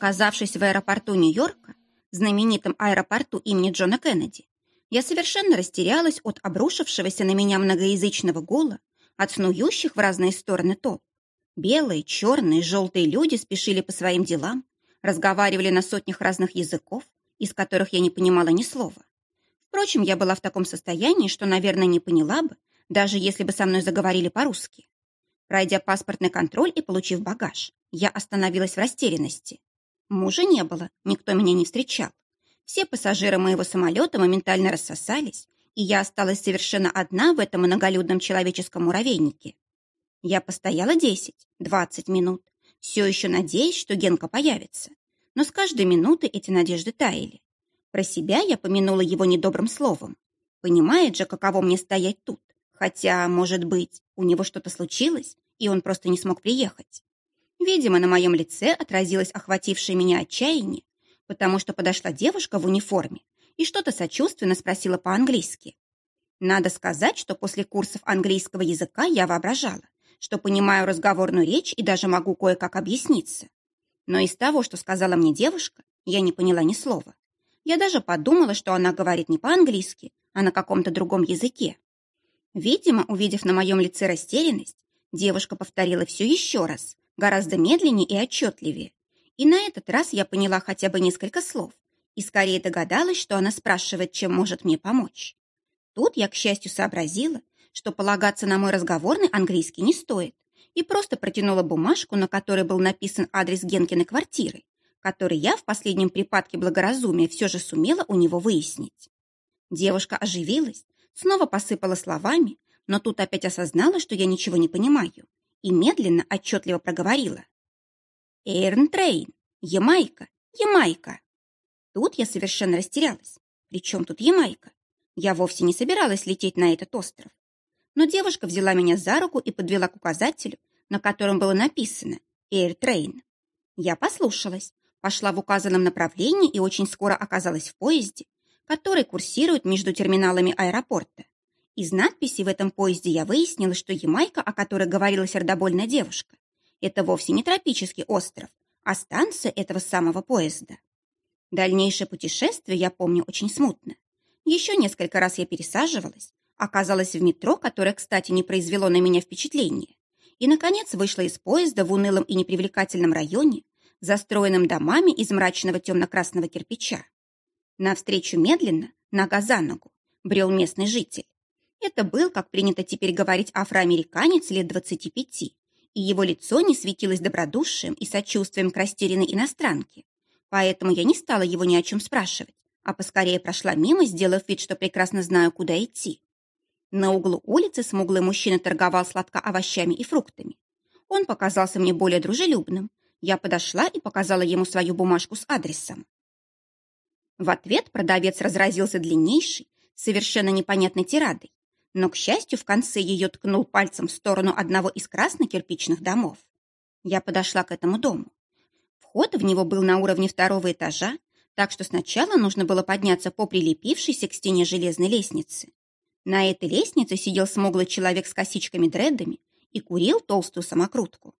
Оказавшись в аэропорту Нью-Йорка, знаменитом аэропорту имени Джона Кеннеди, я совершенно растерялась от обрушившегося на меня многоязычного гула, от снующих в разные стороны толп. Белые, черные, желтые люди спешили по своим делам, разговаривали на сотнях разных языков, из которых я не понимала ни слова. Впрочем, я была в таком состоянии, что, наверное, не поняла бы, даже если бы со мной заговорили по-русски. Пройдя паспортный контроль и получив багаж, я остановилась в растерянности. Мужа не было, никто меня не встречал. Все пассажиры моего самолета моментально рассосались, и я осталась совершенно одна в этом многолюдном человеческом муравейнике. Я постояла 10-20 минут, все еще надеясь, что Генка появится. Но с каждой минуты эти надежды таяли. Про себя я помянула его недобрым словом. Понимает же, каково мне стоять тут. Хотя, может быть, у него что-то случилось, и он просто не смог приехать. Видимо, на моем лице отразилось охватившее меня отчаяние, потому что подошла девушка в униформе и что-то сочувственно спросила по-английски. Надо сказать, что после курсов английского языка я воображала, что понимаю разговорную речь и даже могу кое-как объясниться. Но из того, что сказала мне девушка, я не поняла ни слова. Я даже подумала, что она говорит не по-английски, а на каком-то другом языке. Видимо, увидев на моем лице растерянность, девушка повторила все еще раз, гораздо медленнее и отчетливее. И на этот раз я поняла хотя бы несколько слов и скорее догадалась, что она спрашивает, чем может мне помочь. Тут я, к счастью, сообразила, что полагаться на мой разговорный английский не стоит, и просто протянула бумажку, на которой был написан адрес Генкиной квартиры, который я в последнем припадке благоразумия все же сумела у него выяснить. Девушка оживилась, снова посыпала словами, но тут опять осознала, что я ничего не понимаю, и медленно, отчетливо проговорила. «Air train! Ямайка! Ямайка!» Тут я совершенно растерялась. При чем тут Ямайка? Я вовсе не собиралась лететь на этот остров. Но девушка взяла меня за руку и подвела к указателю, на котором было написано «Эйртрейн». Я послушалась, пошла в указанном направлении и очень скоро оказалась в поезде, который курсирует между терминалами аэропорта. Из надписи в этом поезде я выяснила, что Ямайка, о которой говорила сердобольная девушка, это вовсе не тропический остров, а станция этого самого поезда. Дальнейшее путешествие я помню очень смутно. Еще несколько раз я пересаживалась, оказалась в метро, которое, кстати, не произвело на меня впечатления, и, наконец, вышла из поезда в унылом и непривлекательном районе, застроенном домами из мрачного темно-красного кирпича. Навстречу медленно, нога за ногу, брел местный житель. Это был, как принято теперь говорить, афроамериканец лет 25, и его лицо не светилось добродушием и сочувствием к растерянной иностранке. Поэтому я не стала его ни о чем спрашивать, а поскорее прошла мимо, сделав вид, что прекрасно знаю, куда идти. На углу улицы смуглый мужчина торговал сладко овощами и фруктами. Он показался мне более дружелюбным. Я подошла и показала ему свою бумажку с адресом. В ответ продавец разразился длиннейшей, совершенно непонятной тирадой, но, к счастью, в конце ее ткнул пальцем в сторону одного из красно-кирпичных домов. Я подошла к этому дому. Вход в него был на уровне второго этажа, так что сначала нужно было подняться по прилепившейся к стене железной лестнице. На этой лестнице сидел смуглый человек с косичками-дредами и курил толстую самокрутку.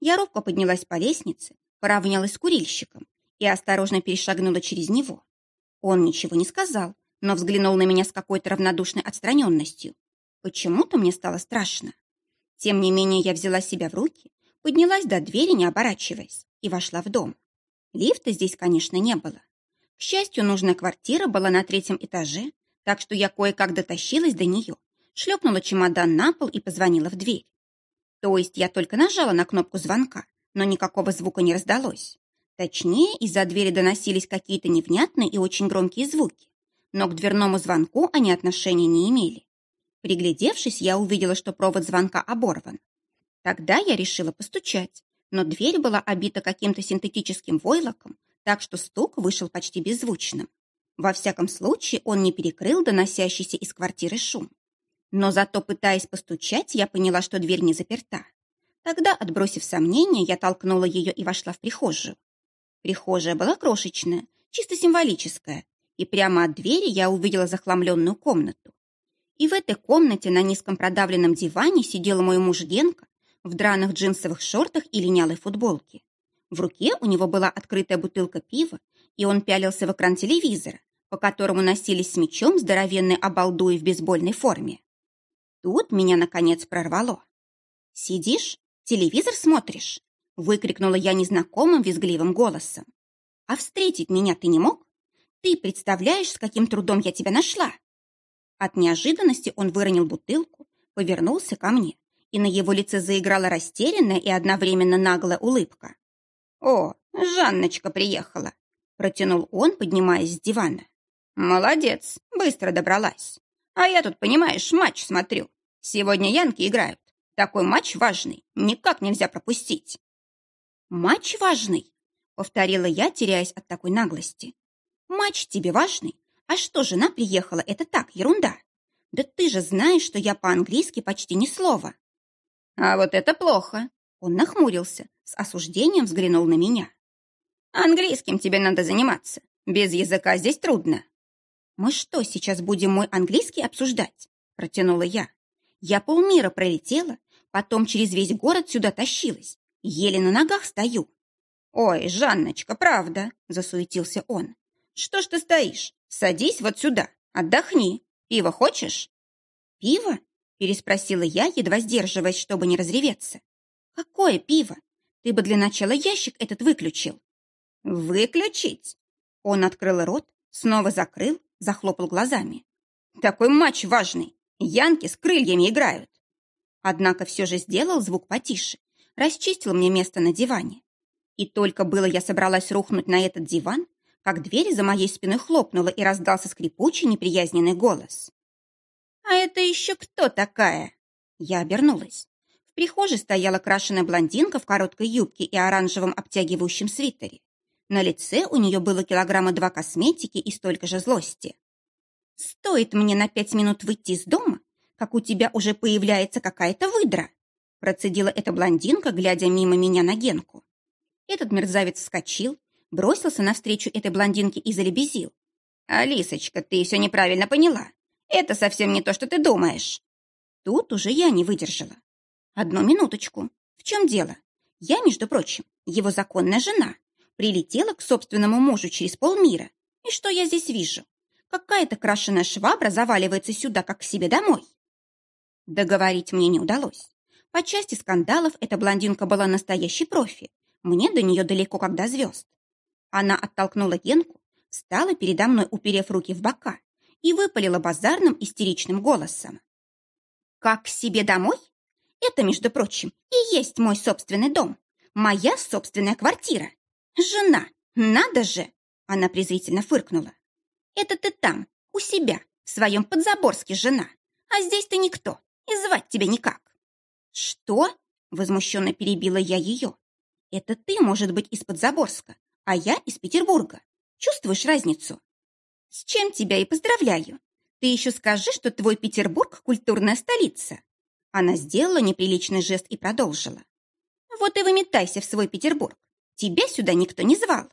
Я робко поднялась по лестнице, поравнялась с курильщиком и осторожно перешагнула через него. Он ничего не сказал, но взглянул на меня с какой-то равнодушной отстраненностью. Почему-то мне стало страшно. Тем не менее я взяла себя в руки, поднялась до двери, не оборачиваясь, и вошла в дом. Лифта здесь, конечно, не было. К счастью, нужная квартира была на третьем этаже, так что я кое-как дотащилась до нее, шлепнула чемодан на пол и позвонила в дверь. То есть я только нажала на кнопку звонка, но никакого звука не раздалось. Точнее, из-за двери доносились какие-то невнятные и очень громкие звуки, но к дверному звонку они отношения не имели. Приглядевшись, я увидела, что провод звонка оборван. Тогда я решила постучать, но дверь была обита каким-то синтетическим войлоком, так что стук вышел почти беззвучным. Во всяком случае, он не перекрыл доносящийся из квартиры шум. Но зато, пытаясь постучать, я поняла, что дверь не заперта. Тогда, отбросив сомнения, я толкнула ее и вошла в прихожую. Прихожая была крошечная, чисто символическая, и прямо от двери я увидела захламленную комнату. И в этой комнате на низком продавленном диване сидел мой муж Генка в драных джинсовых шортах и линялой футболке. В руке у него была открытая бутылка пива, и он пялился в экран телевизора, по которому носились с мечом здоровенные обалдуи в бейсбольной форме. Тут меня, наконец, прорвало. «Сидишь? Телевизор смотришь?» — выкрикнула я незнакомым визгливым голосом. «А встретить меня ты не мог? Ты представляешь, с каким трудом я тебя нашла?» От неожиданности он выронил бутылку, повернулся ко мне, и на его лице заиграла растерянная и одновременно наглая улыбка. «О, Жанночка приехала!» — протянул он, поднимаясь с дивана. «Молодец, быстро добралась. А я тут, понимаешь, матч смотрю. Сегодня янки играют. Такой матч важный, никак нельзя пропустить». «Матч важный?» — повторила я, теряясь от такой наглости. «Матч тебе важный? А что, жена приехала? Это так, ерунда. Да ты же знаешь, что я по-английски почти ни слова». «А вот это плохо!» Он нахмурился, с осуждением взглянул на меня. «Английским тебе надо заниматься. Без языка здесь трудно». «Мы что, сейчас будем мой английский обсуждать?» Протянула я. «Я полмира пролетела, потом через весь город сюда тащилась. Еле на ногах стою». «Ой, Жанночка, правда!» – засуетился он. «Что ж ты стоишь? Садись вот сюда, отдохни. Пиво хочешь?» «Пиво?» – переспросила я, едва сдерживаясь, чтобы не разреветься. «Какое пиво? Ты бы для начала ящик этот выключил». «Выключить?» Он открыл рот, снова закрыл, захлопал глазами. «Такой матч важный! Янки с крыльями играют!» Однако все же сделал звук потише, расчистил мне место на диване. И только было я собралась рухнуть на этот диван, как дверь за моей спиной хлопнула и раздался скрипучий неприязненный голос. «А это еще кто такая?» Я обернулась. В прихожей стояла крашеная блондинка в короткой юбке и оранжевом обтягивающем свитере. На лице у нее было килограмма два косметики и столько же злости. «Стоит мне на пять минут выйти из дома, как у тебя уже появляется какая-то выдра», процедила эта блондинка, глядя мимо меня на Генку. Этот мерзавец вскочил, бросился навстречу этой блондинке и залебезил. «Алисочка, ты все неправильно поняла. Это совсем не то, что ты думаешь». Тут уже я не выдержала. «Одну минуточку. В чем дело? Я, между прочим, его законная жена. Прилетела к собственному мужу через полмира. И что я здесь вижу? Какая-то крашеная швабра заваливается сюда, как к себе домой. Договорить мне не удалось. По части скандалов эта блондинка была настоящей профи. Мне до нее далеко, как до звезд. Она оттолкнула Генку, встала передо мной, уперев руки в бока, и выпалила базарным истеричным голосом. «Как к себе домой? Это, между прочим, и есть мой собственный дом, моя собственная квартира. «Жена! Надо же!» Она презрительно фыркнула. «Это ты там, у себя, в своем Подзаборске жена, а здесь ты никто, и звать тебя никак». «Что?» — возмущенно перебила я ее. «Это ты, может быть, из Подзаборска, а я из Петербурга. Чувствуешь разницу?» «С чем тебя и поздравляю. Ты еще скажи, что твой Петербург — культурная столица». Она сделала неприличный жест и продолжила. «Вот и выметайся в свой Петербург. Тебя сюда никто не звал.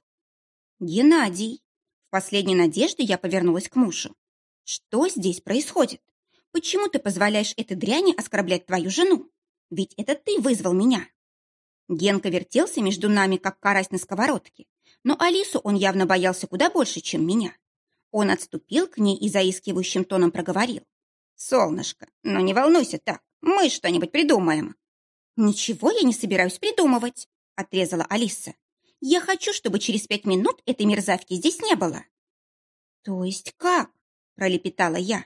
Геннадий. В последней надежде я повернулась к мужу. Что здесь происходит? Почему ты позволяешь этой дряни оскорблять твою жену? Ведь это ты вызвал меня. Генка вертелся между нами, как карась на сковородке. Но Алису он явно боялся куда больше, чем меня. Он отступил к ней и заискивающим тоном проговорил. «Солнышко, ну не волнуйся так, мы что-нибудь придумаем». «Ничего я не собираюсь придумывать», отрезала Алиса. «Я хочу, чтобы через пять минут этой мерзавки здесь не было». «То есть как?» – пролепетала я.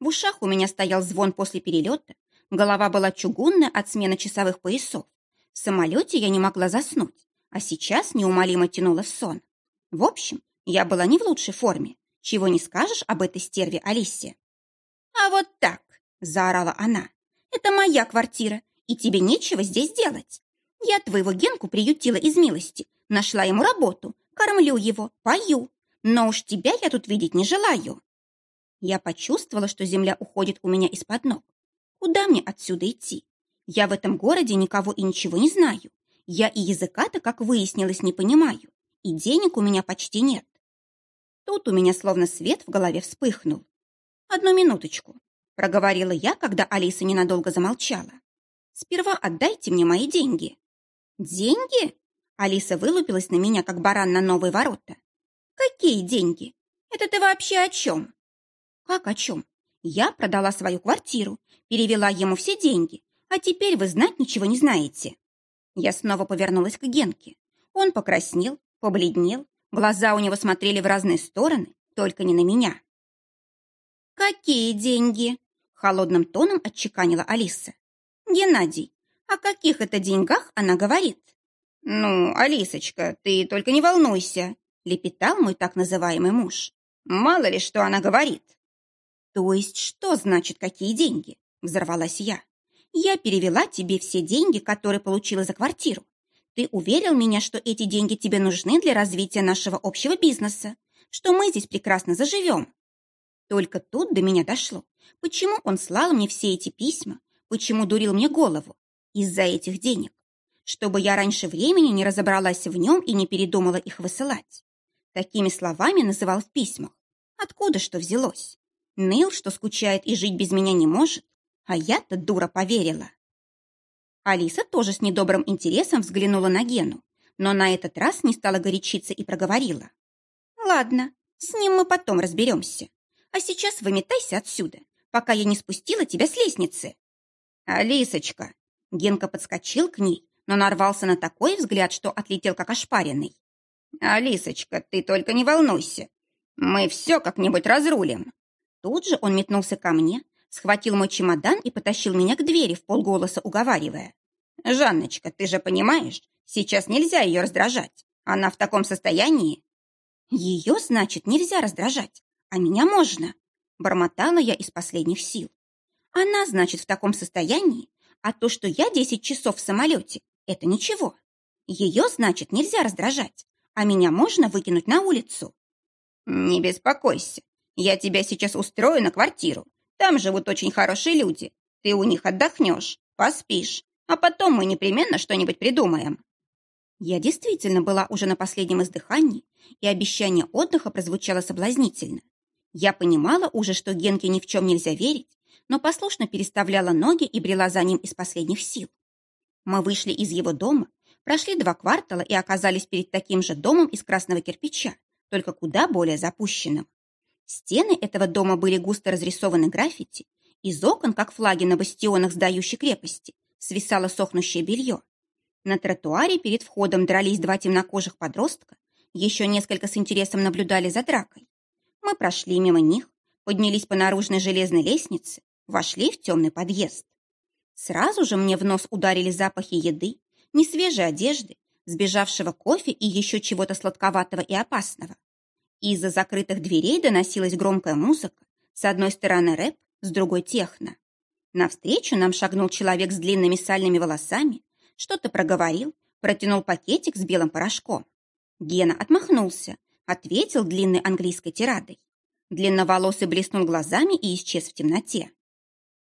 В ушах у меня стоял звон после перелета, голова была чугунная от смены часовых поясов. В самолете я не могла заснуть, а сейчас неумолимо тянула в сон. В общем, я была не в лучшей форме. Чего не скажешь об этой стерве Алисе. «А вот так!» – заорала она. «Это моя квартира, и тебе нечего здесь делать. Я твоего Генку приютила из милости, нашла ему работу, кормлю его, пою. Но уж тебя я тут видеть не желаю. Я почувствовала, что земля уходит у меня из-под ног. Куда мне отсюда идти? Я в этом городе никого и ничего не знаю. Я и языка-то, как выяснилось, не понимаю. И денег у меня почти нет. Тут у меня словно свет в голове вспыхнул. «Одну минуточку», — проговорила я, когда Алиса ненадолго замолчала. «Сперва отдайте мне мои деньги». «Деньги?» Алиса вылупилась на меня, как баран на новые ворота. «Какие деньги? Это ты вообще о чем?» «Как о чем? Я продала свою квартиру, перевела ему все деньги, а теперь вы знать ничего не знаете». Я снова повернулась к Генке. Он покраснел, побледнел, глаза у него смотрели в разные стороны, только не на меня. «Какие деньги?» — холодным тоном отчеканила Алиса. «Геннадий, о каких это деньгах она говорит?» «Ну, Алисочка, ты только не волнуйся», — лепетал мой так называемый муж. «Мало ли, что она говорит». «То есть что значит какие деньги?» — взорвалась я. «Я перевела тебе все деньги, которые получила за квартиру. Ты уверил меня, что эти деньги тебе нужны для развития нашего общего бизнеса, что мы здесь прекрасно заживем. Только тут до меня дошло, почему он слал мне все эти письма, почему дурил мне голову. Из-за этих денег. Чтобы я раньше времени не разобралась в нем и не передумала их высылать. Такими словами называл в письмах. Откуда что взялось? Ныл, что скучает и жить без меня не может, а я-то дура поверила. Алиса тоже с недобрым интересом взглянула на Гену, но на этот раз не стала горячиться и проговорила. «Ладно, с ним мы потом разберемся. А сейчас выметайся отсюда, пока я не спустила тебя с лестницы». «Алисочка!» Генка подскочил к ней, но нарвался на такой взгляд, что отлетел как ошпаренный. «Алисочка, ты только не волнуйся. Мы все как-нибудь разрулим». Тут же он метнулся ко мне, схватил мой чемодан и потащил меня к двери в полголоса, уговаривая. «Жанночка, ты же понимаешь, сейчас нельзя ее раздражать. Она в таком состоянии». «Ее, значит, нельзя раздражать а меня можно!» Бормотала я из последних сил. «Она, значит, в таком состоянии, а то, что я десять часов в самолете, это ничего. Ее, значит, нельзя раздражать, а меня можно выкинуть на улицу». «Не беспокойся, я тебя сейчас устрою на квартиру. Там живут очень хорошие люди. Ты у них отдохнешь, поспишь, а потом мы непременно что-нибудь придумаем». Я действительно была уже на последнем издыхании, и обещание отдыха прозвучало соблазнительно. Я понимала уже, что Генке ни в чем нельзя верить, но послушно переставляла ноги и брела за ним из последних сил. Мы вышли из его дома, прошли два квартала и оказались перед таким же домом из красного кирпича, только куда более запущенным. Стены этого дома были густо разрисованы граффити, из окон, как флаги на бастионах сдающей крепости, свисало сохнущее белье. На тротуаре перед входом дрались два темнокожих подростка, еще несколько с интересом наблюдали за дракой. Мы прошли мимо них, поднялись по наружной железной лестнице, вошли в темный подъезд. Сразу же мне в нос ударили запахи еды, несвежей одежды, сбежавшего кофе и еще чего-то сладковатого и опасного. Из-за закрытых дверей доносилась громкая музыка, с одной стороны рэп, с другой техно. Навстречу нам шагнул человек с длинными сальными волосами, что-то проговорил, протянул пакетик с белым порошком. Гена отмахнулся, ответил длинной английской тирадой. Длинноволосый блеснул глазами и исчез в темноте.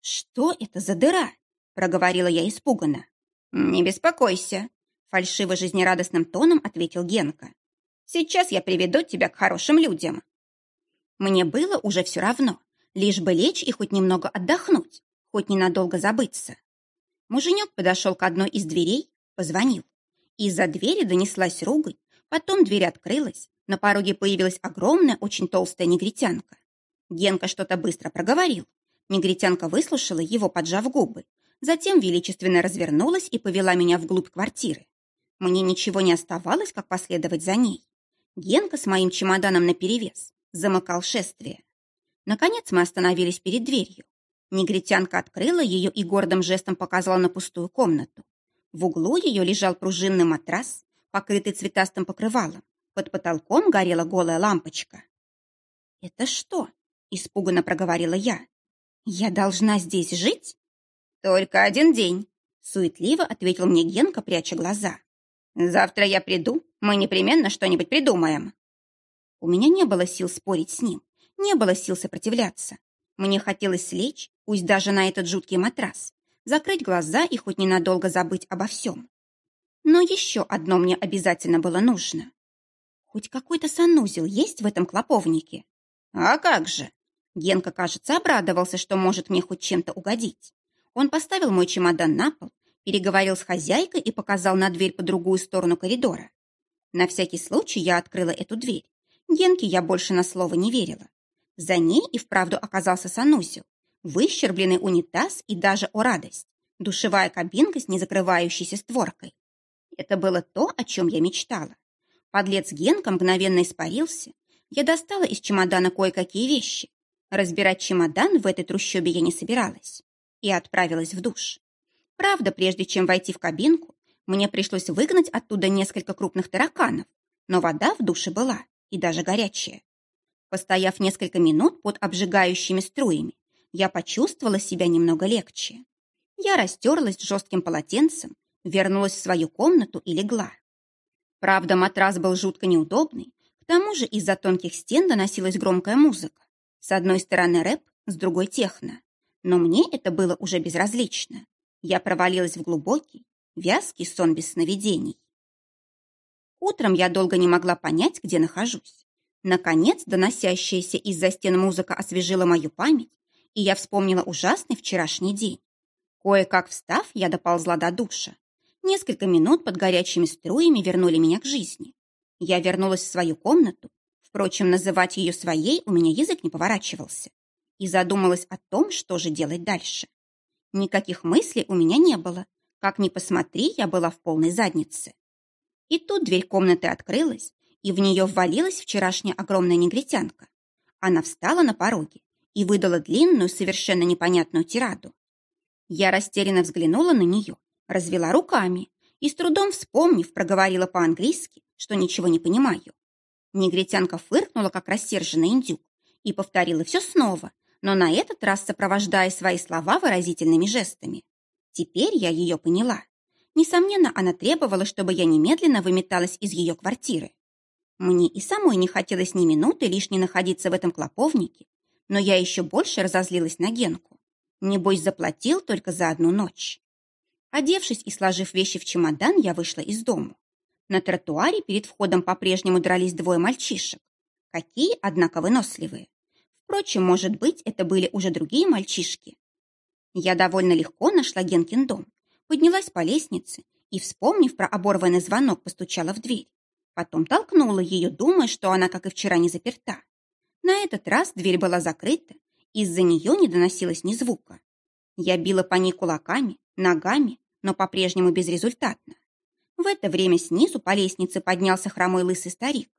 «Что это за дыра?» — проговорила я испуганно. «Не беспокойся», — фальшиво жизнерадостным тоном ответил Генка. «Сейчас я приведу тебя к хорошим людям». Мне было уже все равно, лишь бы лечь и хоть немного отдохнуть, хоть ненадолго забыться. Муженек подошел к одной из дверей, позвонил. Из-за двери донеслась ругань, потом дверь открылась, на пороге появилась огромная, очень толстая негритянка. Генка что-то быстро проговорил. Негритянка выслушала его, поджав губы. Затем величественно развернулась и повела меня вглубь квартиры. Мне ничего не оставалось, как последовать за ней. Генка с моим чемоданом наперевес замыкал шествие. Наконец мы остановились перед дверью. Негритянка открыла ее и гордым жестом показала на пустую комнату. В углу ее лежал пружинный матрас, покрытый цветастым покрывалом. Под потолком горела голая лампочка. «Это что?» – испуганно проговорила я. «Я должна здесь жить?» «Только один день», – суетливо ответил мне Генка, пряча глаза. «Завтра я приду, мы непременно что-нибудь придумаем». У меня не было сил спорить с ним, не было сил сопротивляться. Мне хотелось слечь, пусть даже на этот жуткий матрас, закрыть глаза и хоть ненадолго забыть обо всем. Но еще одно мне обязательно было нужно. Хоть какой-то санузел есть в этом клоповнике? А как же? Генка, кажется, обрадовался, что может мне хоть чем-то угодить. Он поставил мой чемодан на пол переговорил с хозяйкой и показал на дверь по другую сторону коридора. На всякий случай я открыла эту дверь. Генке я больше на слово не верила. За ней и вправду оказался санузел, выщербленный унитаз и даже, о радость, душевая кабинка с незакрывающейся створкой. Это было то, о чем я мечтала. Подлец Генка мгновенно испарился. Я достала из чемодана кое-какие вещи. Разбирать чемодан в этой трущобе я не собиралась. И отправилась в душ. Правда, прежде чем войти в кабинку, мне пришлось выгнать оттуда несколько крупных тараканов, но вода в душе была, и даже горячая. Постояв несколько минут под обжигающими струями, я почувствовала себя немного легче. Я растерлась жестким полотенцем, вернулась в свою комнату и легла. Правда, матрас был жутко неудобный, к тому же из-за тонких стен доносилась громкая музыка. С одной стороны рэп, с другой техно. Но мне это было уже безразлично. Я провалилась в глубокий, Вязкий сон без сновидений. Утром я долго не могла понять, где нахожусь. Наконец, доносящаяся из-за стен музыка освежила мою память, и я вспомнила ужасный вчерашний день. Кое-как встав, я доползла до душа. Несколько минут под горячими струями вернули меня к жизни. Я вернулась в свою комнату. Впрочем, называть ее своей у меня язык не поворачивался. И задумалась о том, что же делать дальше. Никаких мыслей у меня не было, как ни посмотри, я была в полной заднице. И тут дверь комнаты открылась, и в нее ввалилась вчерашняя огромная негритянка. Она встала на пороге и выдала длинную, совершенно непонятную тираду. Я растерянно взглянула на нее, развела руками и, с трудом вспомнив, проговорила по-английски, что ничего не понимаю. Негритянка фыркнула, как рассерженный индюк, и повторила все снова, но на этот раз сопровождая свои слова выразительными жестами. Теперь я ее поняла. Несомненно, она требовала, чтобы я немедленно выметалась из ее квартиры. Мне и самой не хотелось ни минуты лишней находиться в этом клоповнике, но я еще больше разозлилась на Генку. Небось, заплатил только за одну ночь. Одевшись и сложив вещи в чемодан, я вышла из дому. На тротуаре перед входом по-прежнему дрались двое мальчишек. Какие, однако, выносливые. Впрочем, может быть, это были уже другие мальчишки. Я довольно легко нашла Генкин дом, поднялась по лестнице и, вспомнив про оборванный звонок, постучала в дверь. Потом толкнула ее, думая, что она, как и вчера, не заперта. На этот раз дверь была закрыта, из-за нее не доносилось ни звука. Я била по ней кулаками, ногами, но по-прежнему безрезультатно. В это время снизу по лестнице поднялся хромой лысый старик.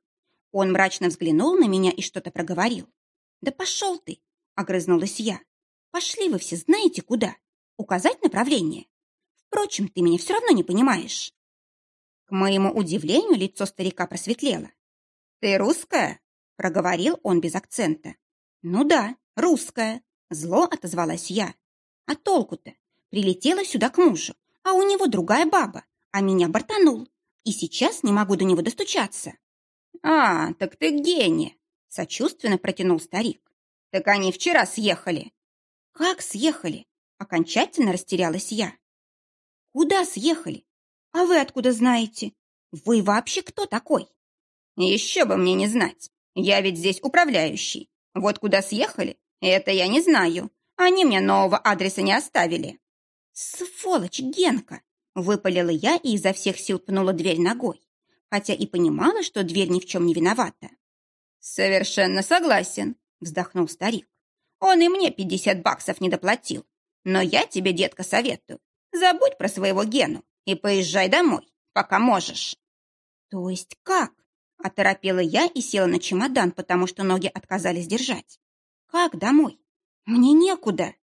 Он мрачно взглянул на меня и что-то проговорил. «Да пошел ты!» — огрызнулась я. Пошли вы все знаете куда. Указать направление. Впрочем, ты меня все равно не понимаешь. К моему удивлению, лицо старика просветлело. «Ты русская?» — проговорил он без акцента. «Ну да, русская», — зло отозвалась я. «А толку-то? Прилетела сюда к мужу, а у него другая баба, а меня бортанул, и сейчас не могу до него достучаться». «А, так ты гений!» — сочувственно протянул старик. «Так они вчера съехали. «Как съехали?» Окончательно растерялась я. «Куда съехали? А вы откуда знаете? Вы вообще кто такой?» «Еще бы мне не знать. Я ведь здесь управляющий. Вот куда съехали, это я не знаю. Они мне нового адреса не оставили». «Сволочь, Генка!» Выпалила я и изо всех сил пнула дверь ногой, хотя и понимала, что дверь ни в чем не виновата. «Совершенно согласен», — вздохнул старик. Он и мне 50 баксов не доплатил. Но я тебе, детка, советую. Забудь про своего Гену и поезжай домой, пока можешь». «То есть как?» – оторопела я и села на чемодан, потому что ноги отказались держать. «Как домой? Мне некуда».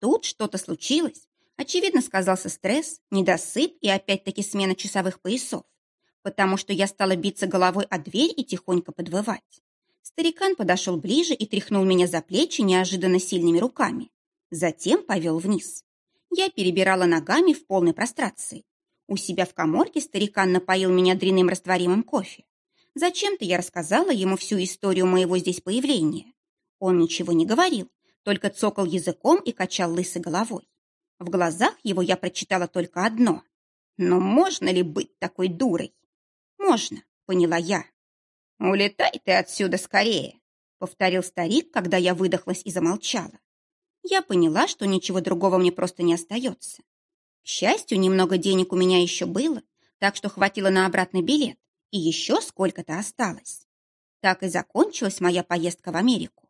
Тут что-то случилось. Очевидно, сказался стресс, недосып и опять-таки смена часовых поясов, потому что я стала биться головой о дверь и тихонько подвывать. Старикан подошел ближе и тряхнул меня за плечи неожиданно сильными руками. Затем повел вниз. Я перебирала ногами в полной прострации. У себя в коморке старикан напоил меня дряным растворимым кофе. Зачем-то я рассказала ему всю историю моего здесь появления. Он ничего не говорил, только цокал языком и качал лысой головой. В глазах его я прочитала только одно. Но можно ли быть такой дурой? Можно, поняла я. «Улетай ты отсюда скорее!» — повторил старик, когда я выдохлась и замолчала. Я поняла, что ничего другого мне просто не остается. К счастью, немного денег у меня еще было, так что хватило на обратный билет, и еще сколько-то осталось. Так и закончилась моя поездка в Америку.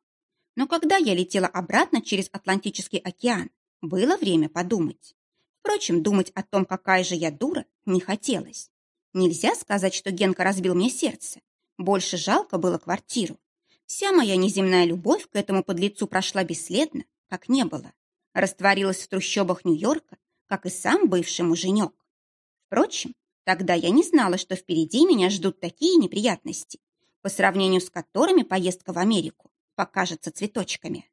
Но когда я летела обратно через Атлантический океан, было время подумать. Впрочем, думать о том, какая же я дура, не хотелось. Нельзя сказать, что Генка разбил мне сердце. Больше жалко было квартиру. Вся моя неземная любовь к этому подлецу прошла бесследно, как не было. Растворилась в трущобах Нью-Йорка, как и сам бывший муженек. Впрочем, тогда я не знала, что впереди меня ждут такие неприятности, по сравнению с которыми поездка в Америку покажется цветочками.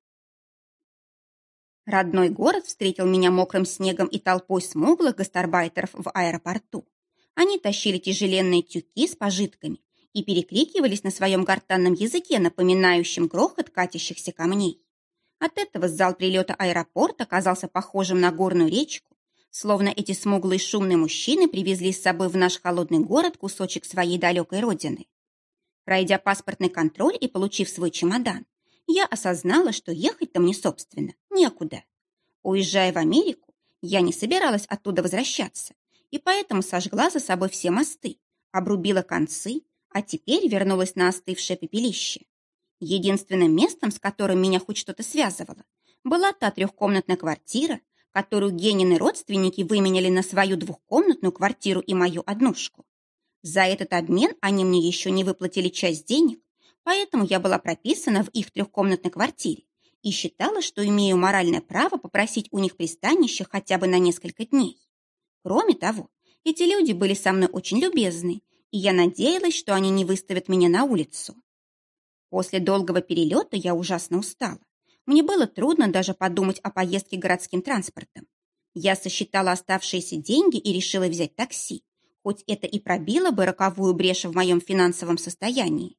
Родной город встретил меня мокрым снегом и толпой смуглых гастарбайтеров в аэропорту. Они тащили тяжеленные тюки с пожитками и перекрикивались на своем гортанном языке, напоминающем грохот катящихся камней. От этого зал прилета аэропорта оказался похожим на горную речку, словно эти смуглые шумные мужчины привезли с собой в наш холодный город кусочек своей далекой родины. Пройдя паспортный контроль и получив свой чемодан, я осознала, что ехать-то мне, собственно, некуда. Уезжая в Америку, я не собиралась оттуда возвращаться, и поэтому сожгла за собой все мосты, обрубила концы, а теперь вернулась на остывшее пепелище. Единственным местом, с которым меня хоть что-то связывало, была та трехкомнатная квартира, которую Генины родственники выменяли на свою двухкомнатную квартиру и мою однушку. За этот обмен они мне еще не выплатили часть денег, поэтому я была прописана в их трехкомнатной квартире и считала, что имею моральное право попросить у них пристанище хотя бы на несколько дней. Кроме того, эти люди были со мной очень любезны, и я надеялась, что они не выставят меня на улицу. После долгого перелета я ужасно устала. Мне было трудно даже подумать о поездке городским транспортом. Я сосчитала оставшиеся деньги и решила взять такси, хоть это и пробило бы роковую брешь в моем финансовом состоянии.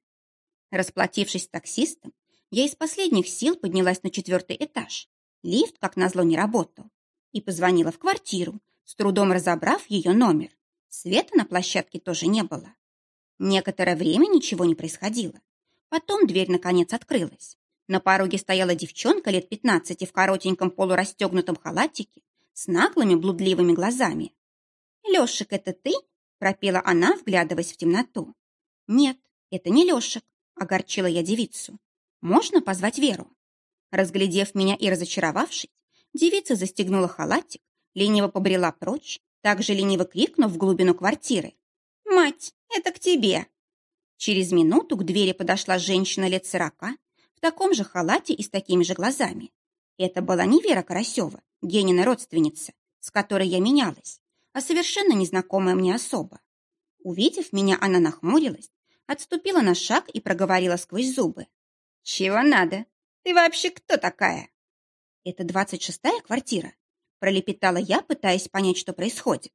Расплатившись с таксистом, я из последних сил поднялась на четвертый этаж. Лифт, как назло, не работал. И позвонила в квартиру, с трудом разобрав ее номер. Света на площадке тоже не было. Некоторое время ничего не происходило. Потом дверь, наконец, открылась. На пороге стояла девчонка лет пятнадцати в коротеньком полурастегнутом халатике с наглыми блудливыми глазами. «Лешик, это ты?» – пропела она, вглядываясь в темноту. «Нет, это не Лешик», – огорчила я девицу. «Можно позвать Веру?» Разглядев меня и разочаровавшись, девица застегнула халатик, лениво побрела прочь, также лениво крикнув в глубину квартиры. «Мать, это к тебе!» Через минуту к двери подошла женщина лет сорока в таком же халате и с такими же глазами. Это была не Вера Карасева, Генина родственница, с которой я менялась, а совершенно незнакомая мне особа. Увидев меня, она нахмурилась, отступила на шаг и проговорила сквозь зубы. «Чего надо? Ты вообще кто такая?» «Это двадцать шестая квартира?» Пролепетала я, пытаясь понять, что происходит.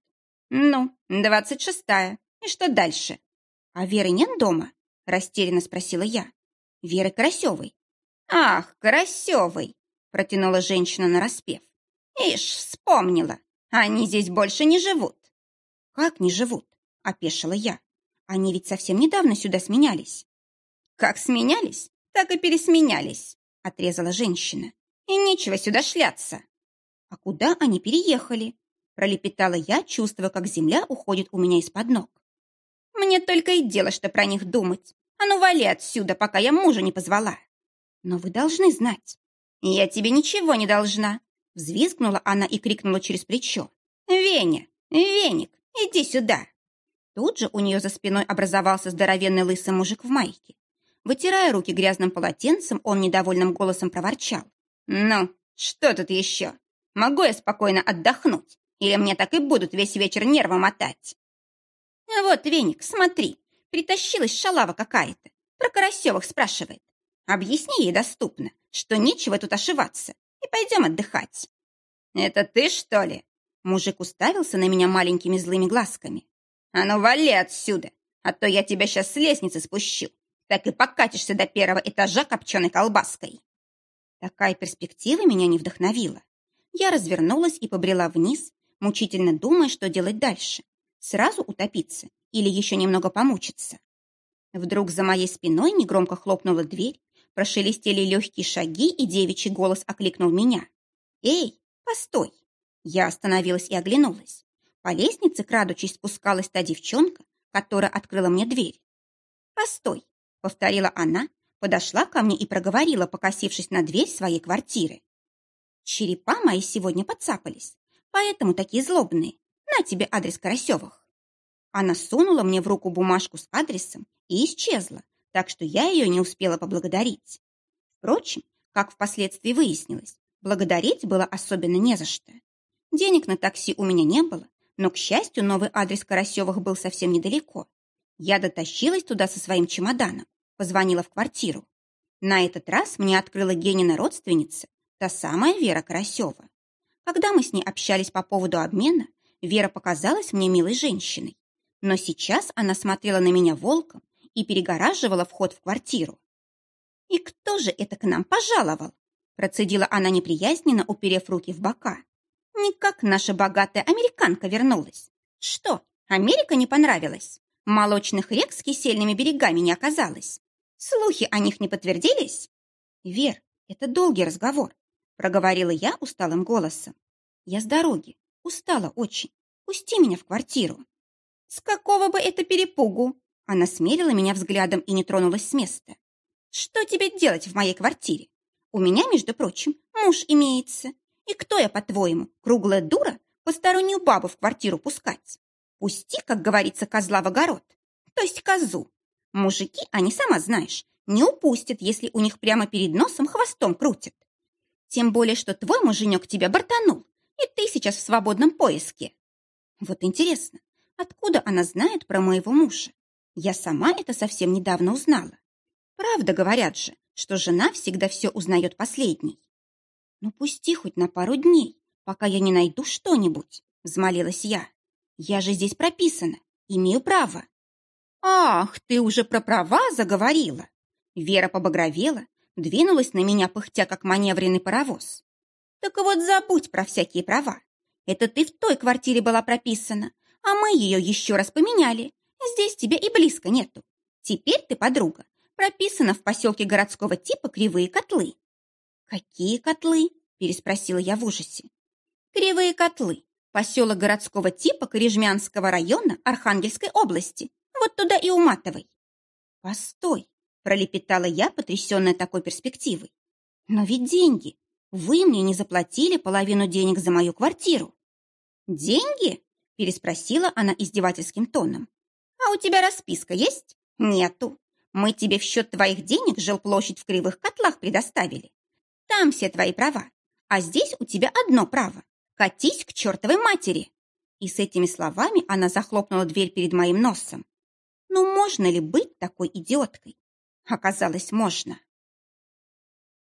«Ну, двадцать шестая. И что дальше?» «А Веры нет дома?» – растерянно спросила я. «Веры Карасевой». «Ах, Карасевой!» – протянула женщина нараспев. «Ишь, вспомнила. Они здесь больше не живут». «Как не живут?» – опешила я. «Они ведь совсем недавно сюда сменялись». «Как сменялись, так и пересменялись», – отрезала женщина. «И нечего сюда шляться». «А куда они переехали?» – пролепетала я, чувствуя, как земля уходит у меня из-под ног. Мне только и дело, что про них думать. А ну, вали отсюда, пока я мужа не позвала. Но вы должны знать. Я тебе ничего не должна. Взвизгнула она и крикнула через плечо. Веня, Веник, иди сюда. Тут же у нее за спиной образовался здоровенный лысый мужик в майке. Вытирая руки грязным полотенцем, он недовольным голосом проворчал. «Ну, что тут еще? Могу я спокойно отдохнуть? Или мне так и будут весь вечер нервы мотать?» «Вот, Веник, смотри, притащилась шалава какая-то. Про Карасевых спрашивает. Объясни ей доступно, что нечего тут ошиваться, и пойдем отдыхать». «Это ты, что ли?» Мужик уставился на меня маленькими злыми глазками. «А ну, вали отсюда, а то я тебя сейчас с лестницы спущу. Так и покатишься до первого этажа копченой колбаской». Такая перспектива меня не вдохновила. Я развернулась и побрела вниз, мучительно думая, что делать дальше. Сразу утопиться или еще немного помучиться? Вдруг за моей спиной негромко хлопнула дверь, прошелестели легкие шаги, и девичий голос окликнул меня. «Эй, постой!» Я остановилась и оглянулась. По лестнице, крадучись, спускалась та девчонка, которая открыла мне дверь. «Постой», — повторила она, подошла ко мне и проговорила, покосившись на дверь своей квартиры. «Черепа мои сегодня подцапались, поэтому такие злобные. На тебе адрес Карасевых». Она сунула мне в руку бумажку с адресом и исчезла, так что я ее не успела поблагодарить. Впрочем, как впоследствии выяснилось, благодарить было особенно не за что. Денег на такси у меня не было, но, к счастью, новый адрес Карасевых был совсем недалеко. Я дотащилась туда со своим чемоданом, позвонила в квартиру. На этот раз мне открыла Генина родственница, та самая Вера Карасева. Когда мы с ней общались по поводу обмена, Вера показалась мне милой женщиной. Но сейчас она смотрела на меня волком и перегораживала вход в квартиру. «И кто же это к нам пожаловал?» Процедила она неприязненно, уперев руки в бока. «Никак наша богатая американка вернулась. Что, Америка не понравилась? Молочных рек с кисельными берегами не оказалось? Слухи о них не подтвердились?» «Вер, это долгий разговор», проговорила я усталым голосом. «Я с дороги, устала очень. Пусти меня в квартиру». «С какого бы это перепугу?» Она смерила меня взглядом и не тронулась с места. «Что тебе делать в моей квартире? У меня, между прочим, муж имеется. И кто я, по-твоему, круглая дура, постороннюю бабу в квартиру пускать? Пусти, как говорится, козла в огород, то есть козу. Мужики, они, сама знаешь, не упустят, если у них прямо перед носом хвостом крутят. Тем более, что твой муженек тебя бортанул, и ты сейчас в свободном поиске. Вот интересно, откуда она знает про моего мужа? Я сама это совсем недавно узнала. Правда говорят же, что жена всегда все узнает последней. Ну пусти хоть на пару дней, пока я не найду что-нибудь, взмолилась я. Я же здесь прописана, имею право. Ах, ты уже про права заговорила. Вера побагровела, двинулась на меня, пыхтя, как маневренный паровоз. Так вот забудь про всякие права. Это ты в той квартире была прописана, а мы ее еще раз поменяли Здесь тебя и близко нету. Теперь ты, подруга, прописана в поселке городского типа Кривые котлы». «Какие котлы?» – переспросила я в ужасе. «Кривые котлы. Поселок городского типа Корежмянского района Архангельской области. Вот туда и уматывай». «Постой», – пролепетала я, потрясенная такой перспективой. «Но ведь деньги. Вы мне не заплатили половину денег за мою квартиру». «Деньги?» – переспросила она издевательским тоном. А у тебя расписка есть? Нету. Мы тебе в счет твоих денег жилплощадь в кривых котлах предоставили. Там все твои права. А здесь у тебя одно право. Катись к чертовой матери. И с этими словами она захлопнула дверь перед моим носом. Ну, можно ли быть такой идиоткой? Оказалось, можно.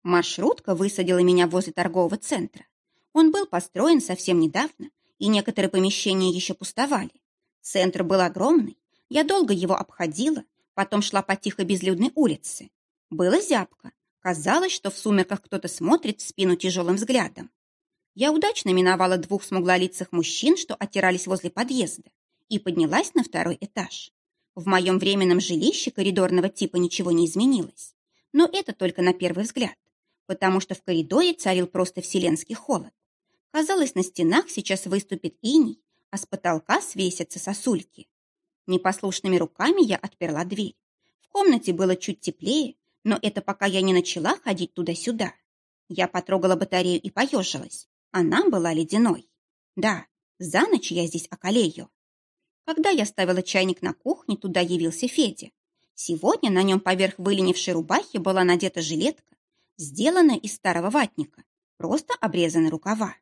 Маршрутка высадила меня возле торгового центра. Он был построен совсем недавно, и некоторые помещения еще пустовали. Центр был огромный, я долго его обходила, потом шла по тихо безлюдной улице. Было зябко. Казалось, что в сумерках кто-то смотрит в спину тяжелым взглядом. Я удачно миновала двух смуглолицых мужчин, что отирались возле подъезда, и поднялась на второй этаж. В моем временном жилище коридорного типа ничего не изменилось. Но это только на первый взгляд, потому что в коридоре царил просто вселенский холод. Казалось, на стенах сейчас выступит иней, а с потолка свесятся сосульки. Непослушными руками я отперла дверь. В комнате было чуть теплее, но это пока я не начала ходить туда-сюда. Я потрогала батарею и поежилась. Она была ледяной. Да, за ночь я здесь околею. Когда я ставила чайник на кухне, туда явился Федя. Сегодня на нем поверх выленившей рубахи была надета жилетка, сделанная из старого ватника, просто обрезаны рукава.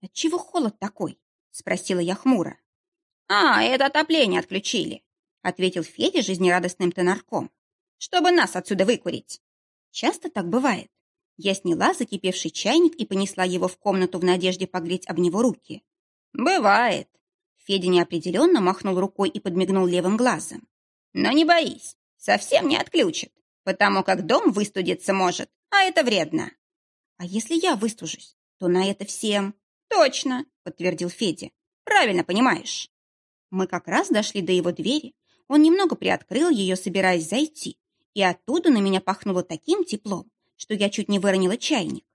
«Отчего холод такой?» — спросила я хмуро. «А, это отопление отключили», — ответил Федя жизнерадостным тенарком. «Чтобы нас отсюда выкурить». Часто так бывает. Я сняла закипевший чайник и понесла его в комнату в надежде погреть об него руки. «Бывает». Федя неопределенно махнул рукой и подмигнул левым глазом. «Но не боись, совсем не отключат, потому как дом выстудиться может, а это вредно». «А если я выстужусь, то на это всем...» «Точно», — подтвердил Федя. «Правильно понимаешь». Мы как раз дошли до его двери. Он немного приоткрыл ее, собираясь зайти, и оттуда на меня пахнуло таким теплом, что я чуть не выронила чайник.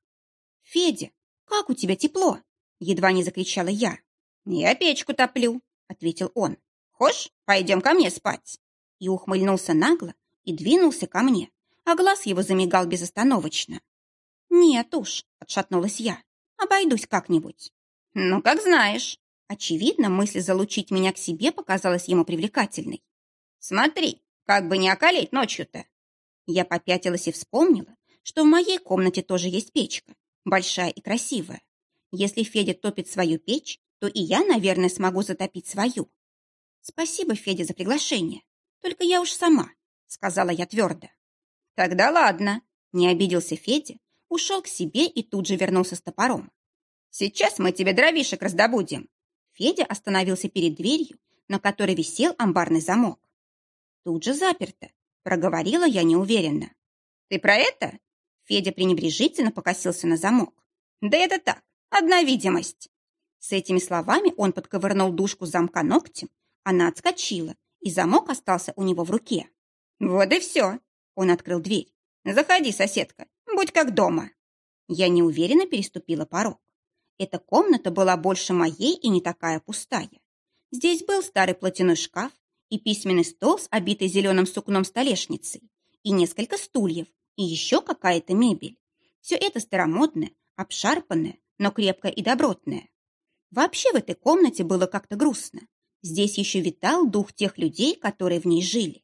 «Федя, как у тебя тепло?» Едва не закричала я. «Я печку топлю», — ответил он. «Хошь, пойдем ко мне спать?» И ухмыльнулся нагло и двинулся ко мне, а глаз его замигал безостановочно. «Нет уж», — отшатнулась я, — «обойдусь как-нибудь». «Ну, как знаешь». Очевидно, мысль залучить меня к себе показалась ему привлекательной. «Смотри, как бы не околеть ночью-то!» Я попятилась и вспомнила, что в моей комнате тоже есть печка, большая и красивая. Если Федя топит свою печь, то и я, наверное, смогу затопить свою. Спасибо, Федя, за приглашение. Только я уж сама, сказала я твердо. Тогда ладно, не обиделся Федя, ушел к себе и тут же вернулся с топором. Сейчас мы тебе дровишек раздобудем. Федя остановился перед дверью, на которой висел амбарный замок. Тут же заперто, проговорила я неуверенно. Ты про это? Федя пренебрежительно покосился на замок. Да это так, одна видимость. С этими словами он подковырнул дужку замка ногтем, она отскочила, и замок остался у него в руке. Вот и все. Он открыл дверь. Заходи, соседка, будь как дома. Я неуверенно переступила порог. Эта комната была больше моей и не такая пустая. Здесь был старый платяной шкаф и письменный стол с обитой зеленым сукном столешницей, и несколько стульев, и еще какая-то мебель. Все это старомодное, обшарпанное, но крепкое и добротное. Вообще в этой комнате было как-то грустно. Здесь еще витал дух тех людей, которые в ней жили.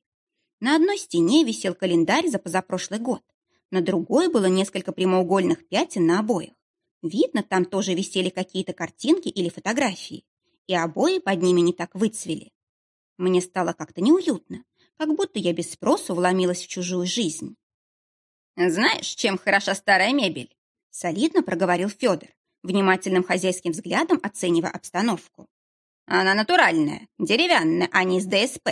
На одной стене висел календарь за позапрошлый год, на другой было несколько прямоугольных пятен на обоях. Видно, там тоже висели какие-то картинки или фотографии, и обои под ними не так выцвели. Мне стало как-то неуютно, как будто я без спросу вломилась в чужую жизнь. «Знаешь, чем хороша старая мебель?» — солидно проговорил Федор, внимательным хозяйским взглядом оценивая обстановку. «Она натуральная, деревянная, а не из ДСП.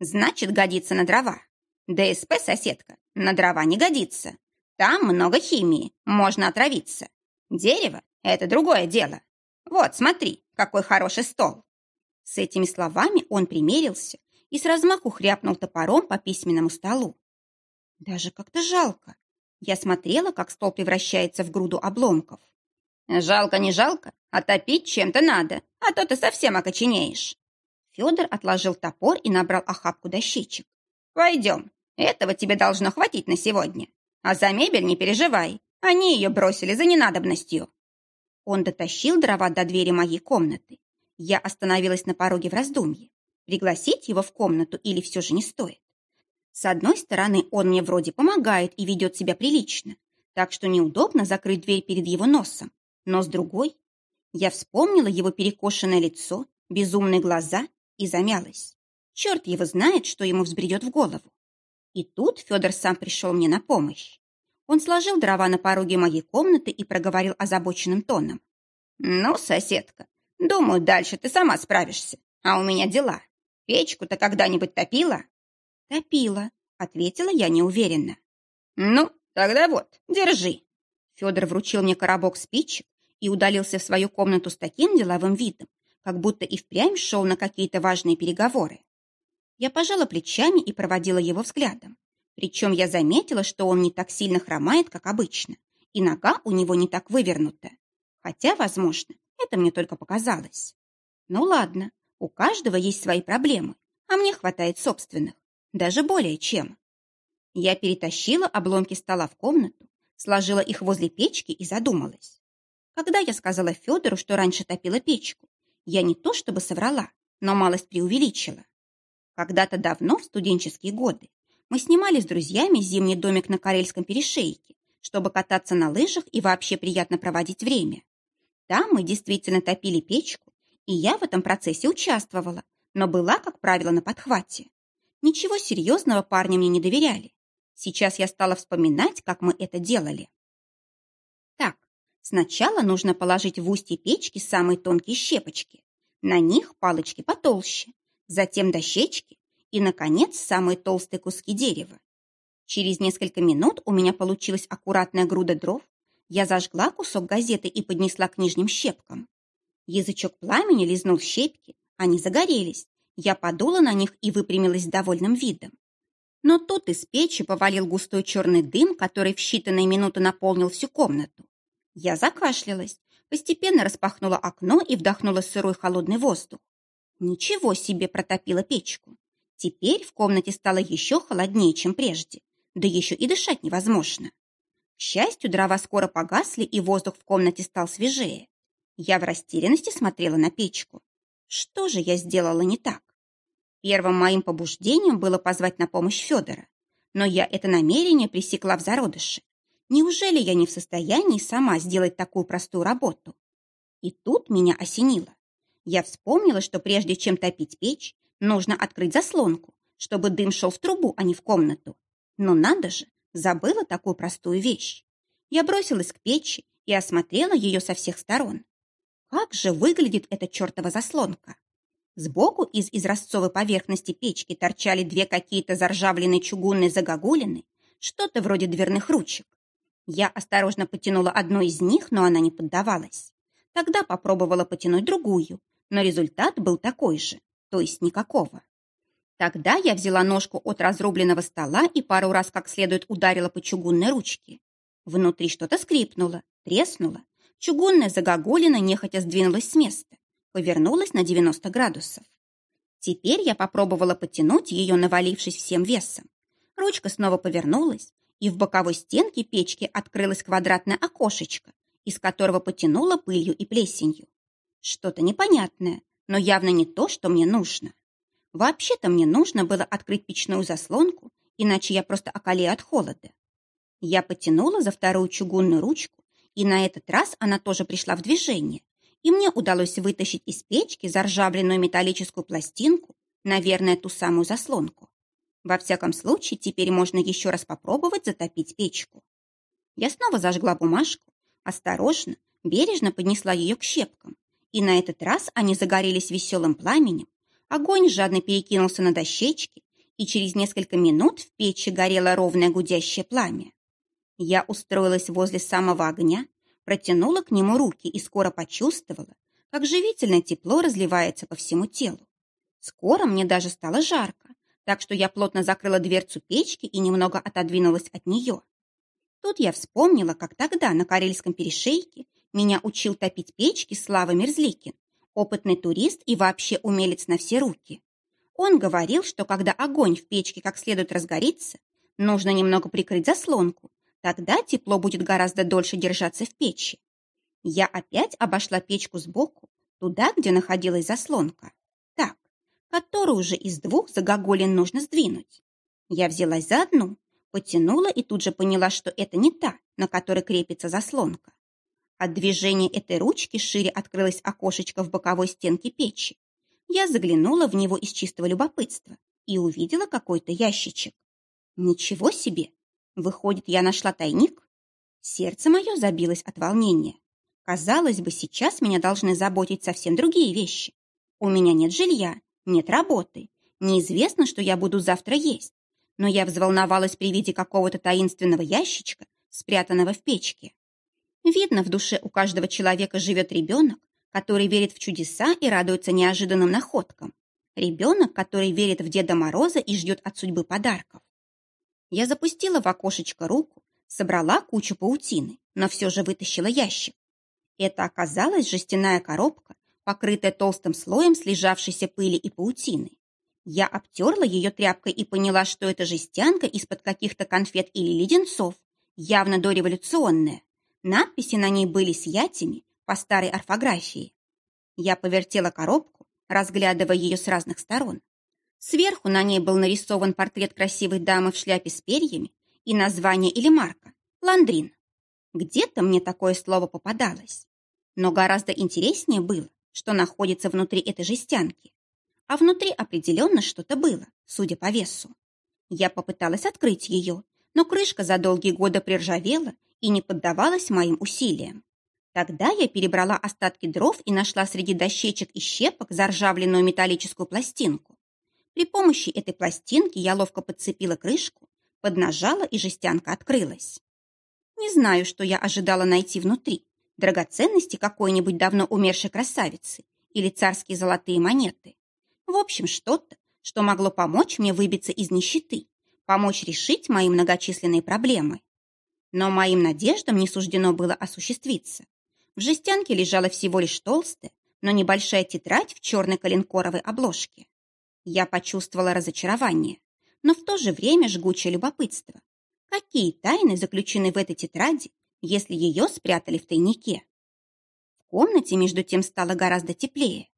Значит, годится на дрова. ДСП, соседка, на дрова не годится. Там много химии, можно отравиться. Дерево — это другое дело. Вот, смотри, какой хороший стол». С этими словами он примерился и с размаху хряпнул топором по письменному столу. Даже как-то жалко. Я смотрела, как стол превращается в груду обломков. «Жалко, не жалко, а топить чем-то надо, а то ты совсем окоченеешь». Федор отложил топор и набрал охапку дощечек. «Пойдем, этого тебе должно хватить на сегодня. А за мебель не переживай, они ее бросили за ненадобностью». Он дотащил дрова до двери моей комнаты. Я остановилась на пороге в раздумье. Пригласить его в комнату или все же не стоит? С одной стороны, он мне вроде помогает и ведет себя прилично, так что неудобно закрыть дверь перед его носом. Но с другой, я вспомнила его перекошенное лицо, безумные глаза и замялась. Черт его знает, что ему взбредет в голову. И тут Федор сам пришел мне на помощь. Он сложил дрова на пороге моей комнаты и проговорил озабоченным тоном. «Ну, соседка, думаю, дальше ты сама справишься, а у меня дела. Печку-то когда-нибудь топила?» «Топила», — ответила я неуверенно. «Ну, тогда вот, держи». Федор вручил мне коробок спичек и удалился в свою комнату с таким деловым видом, как будто и впрямь шел на какие-то важные переговоры. Я пожала плечами и проводила его взглядом. Причем я заметила, что он не так сильно хромает, как обычно, и нога у него не так вывернута. Хотя, возможно, это мне только показалось. Ну ладно, у каждого есть свои проблемы, а мне хватает собственных. Даже более чем. Я перетащила обломки стола в комнату, сложила их возле печки и задумалась. Когда я сказала Федору, что раньше топила печку, я не то чтобы соврала, но малость преувеличила. Когда-то давно, в студенческие годы, мы снимали с друзьями зимний домик на Карельском перешейке, чтобы кататься на лыжах и вообще приятно проводить время. Там мы действительно топили печку, и я в этом процессе участвовала, но была, как правило, на подхвате. Ничего серьезного парни мне не доверяли. Сейчас я стала вспоминать, как мы это делали. Сначала нужно положить в устье печки самые тонкие щепочки. На них палочки потолще, затем дощечки и, наконец, самые толстые куски дерева. Через несколько минут у меня получилась аккуратная груда дров. Я зажгла кусок газеты и поднесла к нижним щепкам. Язычок пламени лизнул щепки, они загорелись, я подула на них и выпрямилась с довольным видом. Но тут из печи повалил густой черный дым, который в считанные минуты наполнил всю комнату. Я закашлялась, Постепенно распахнула окно и вдохнула сырой холодный воздух. Ничего себе протопила печку. Теперь в комнате стало еще холоднее, чем прежде, да еще и дышать невозможно. К счастью, дрова скоро погасли, и воздух в комнате стал свежее. Я в растерянности смотрела на печку. Что же я сделала не так? Первым моим побуждением было позвать на помощь Федора. Но я это намерение пресекла в зародыше. Неужели я не в состоянии сама сделать такую простую работу? И тут меня осенило. Я вспомнила, что прежде чем топить печь, Нужно открыть заслонку, чтобы дым шел в трубу, а не в комнату. Но надо же, забыла такую простую вещь. Я бросилась к печи и осмотрела ее со всех сторон. Как же выглядит эта чертова заслонка? Сбоку из изразцовой поверхности печки торчали две какие-то заржавленные чугунные загогулины, что-то вроде дверных ручек. Я осторожно потянула одну из них, но она не поддавалась. Тогда попробовала потянуть другую, но результат был такой же то есть никакого. Тогда я взяла ножку от разрубленного стола и пару раз как следует ударила по чугунной ручке. Внутри что-то скрипнуло, треснуло. Чугунная загогулина нехотя сдвинулась с места, повернулась на 90 градусов. Теперь я попробовала потянуть ее, навалившись всем весом. Ручка снова повернулась, и в боковой стенке печки открылось квадратное окошечко, из которого потянуло пылью и плесенью. Что-то непонятное, но явно не то, что мне нужно. Вообще-то мне нужно было открыть печную заслонку, иначе я просто околею от холода. Я потянула за вторую чугунную ручку, и на этот раз она тоже пришла в движение, и мне удалось вытащить из печки заржавленную металлическую пластинку, наверное, ту самую заслонку. Во всяком случае, теперь можно еще раз попробовать затопить печку. Я снова зажгла бумажку, осторожно, бережно поднесла ее к щепкам, и на этот раз они загорелись веселым пламенем. Огонь жадно перекинулся на дощечки, и через несколько минут в печи горело ровное гудящее пламя. Я устроилась возле самого огня, протянула к нему руки и скоро почувствовала, как живительное тепло разливается по всему телу. Скоро мне даже стало жарко, так что я плотно закрыла дверцу печки и немного отодвинулась от нее. Тут я вспомнила, как тогда на Карельском перешейке меня учил топить печки Слава Мерзликин, опытный турист и вообще умелец на все руки. Он говорил, что когда огонь в печке как следует разгорится, нужно немного прикрыть заслонку, тогда тепло будет гораздо дольше держаться в печи. Я опять обошла печку сбоку, туда, где находилась заслонка. Так, которую уже из двух загогулин нужно сдвинуть. Я взялась за одну, потянула и тут же поняла, что это не та, на которой крепится заслонка. От движения этой ручки шире открылось окошечко в боковой стенке печи. Я заглянула в него из чистого любопытства и увидела какой-то ящичек. Ничего себе! Выходит, я нашла тайник? Сердце мое забилось от волнения. Казалось бы, сейчас меня должны заботить совсем другие вещи. У меня нет жилья, нет работы. Неизвестно, что я буду завтра есть. Но я взволновалась при виде какого-то таинственного ящичка, спрятанного в печке. Видно, в душе у каждого человека живет ребенок, который верит в чудеса и радуется неожиданным находкам. Ребенок, который верит в Деда Мороза и ждет от судьбы подарков. Я запустила в окошечко руку, собрала кучу паутины, но все же вытащила ящик. Это оказалась жестяная коробка, покрытая толстым слоем слежавшейся пыли и паутины. Я обтерла ее тряпкой и поняла, что это жестянка из-под каких-то конфет или леденцов, явно дореволюционная. Надписи на ней были с ятями по старой орфографии. Я повертела коробку, разглядывая ее с разных сторон. Сверху на ней был нарисован портрет красивой дамы в шляпе с перьями и название или марка – Ландрин. Где-то мне такое слово попадалось. Но гораздо интереснее было, что находится внутри этой жестянки. А внутри определенно что-то было, судя по весу. Я попыталась открыть ее, но крышка за долгие годы приржавела и не поддавалась моим усилиям. Тогда я перебрала остатки дров и нашла среди дощечек и щепок заржавленную металлическую пластинку. При помощи этой пластинки я ловко подцепила крышку, поднажала, и жестянка открылась. Не знаю, что я ожидала найти внутри. Драгоценности какой-нибудь давно умершей красавицы или царские золотые монеты. В общем, что-то, что могло помочь мне выбиться из нищеты, помочь решить мои многочисленные проблемы. Но моим надеждам не суждено было осуществиться. В жестянке лежала всего лишь толстая, но небольшая тетрадь в черной коленкоровой обложке. Я почувствовала разочарование, но в то же время жгучее любопытство. Какие тайны заключены в этой тетради, если ее спрятали в тайнике? В комнате между тем стало гораздо теплее.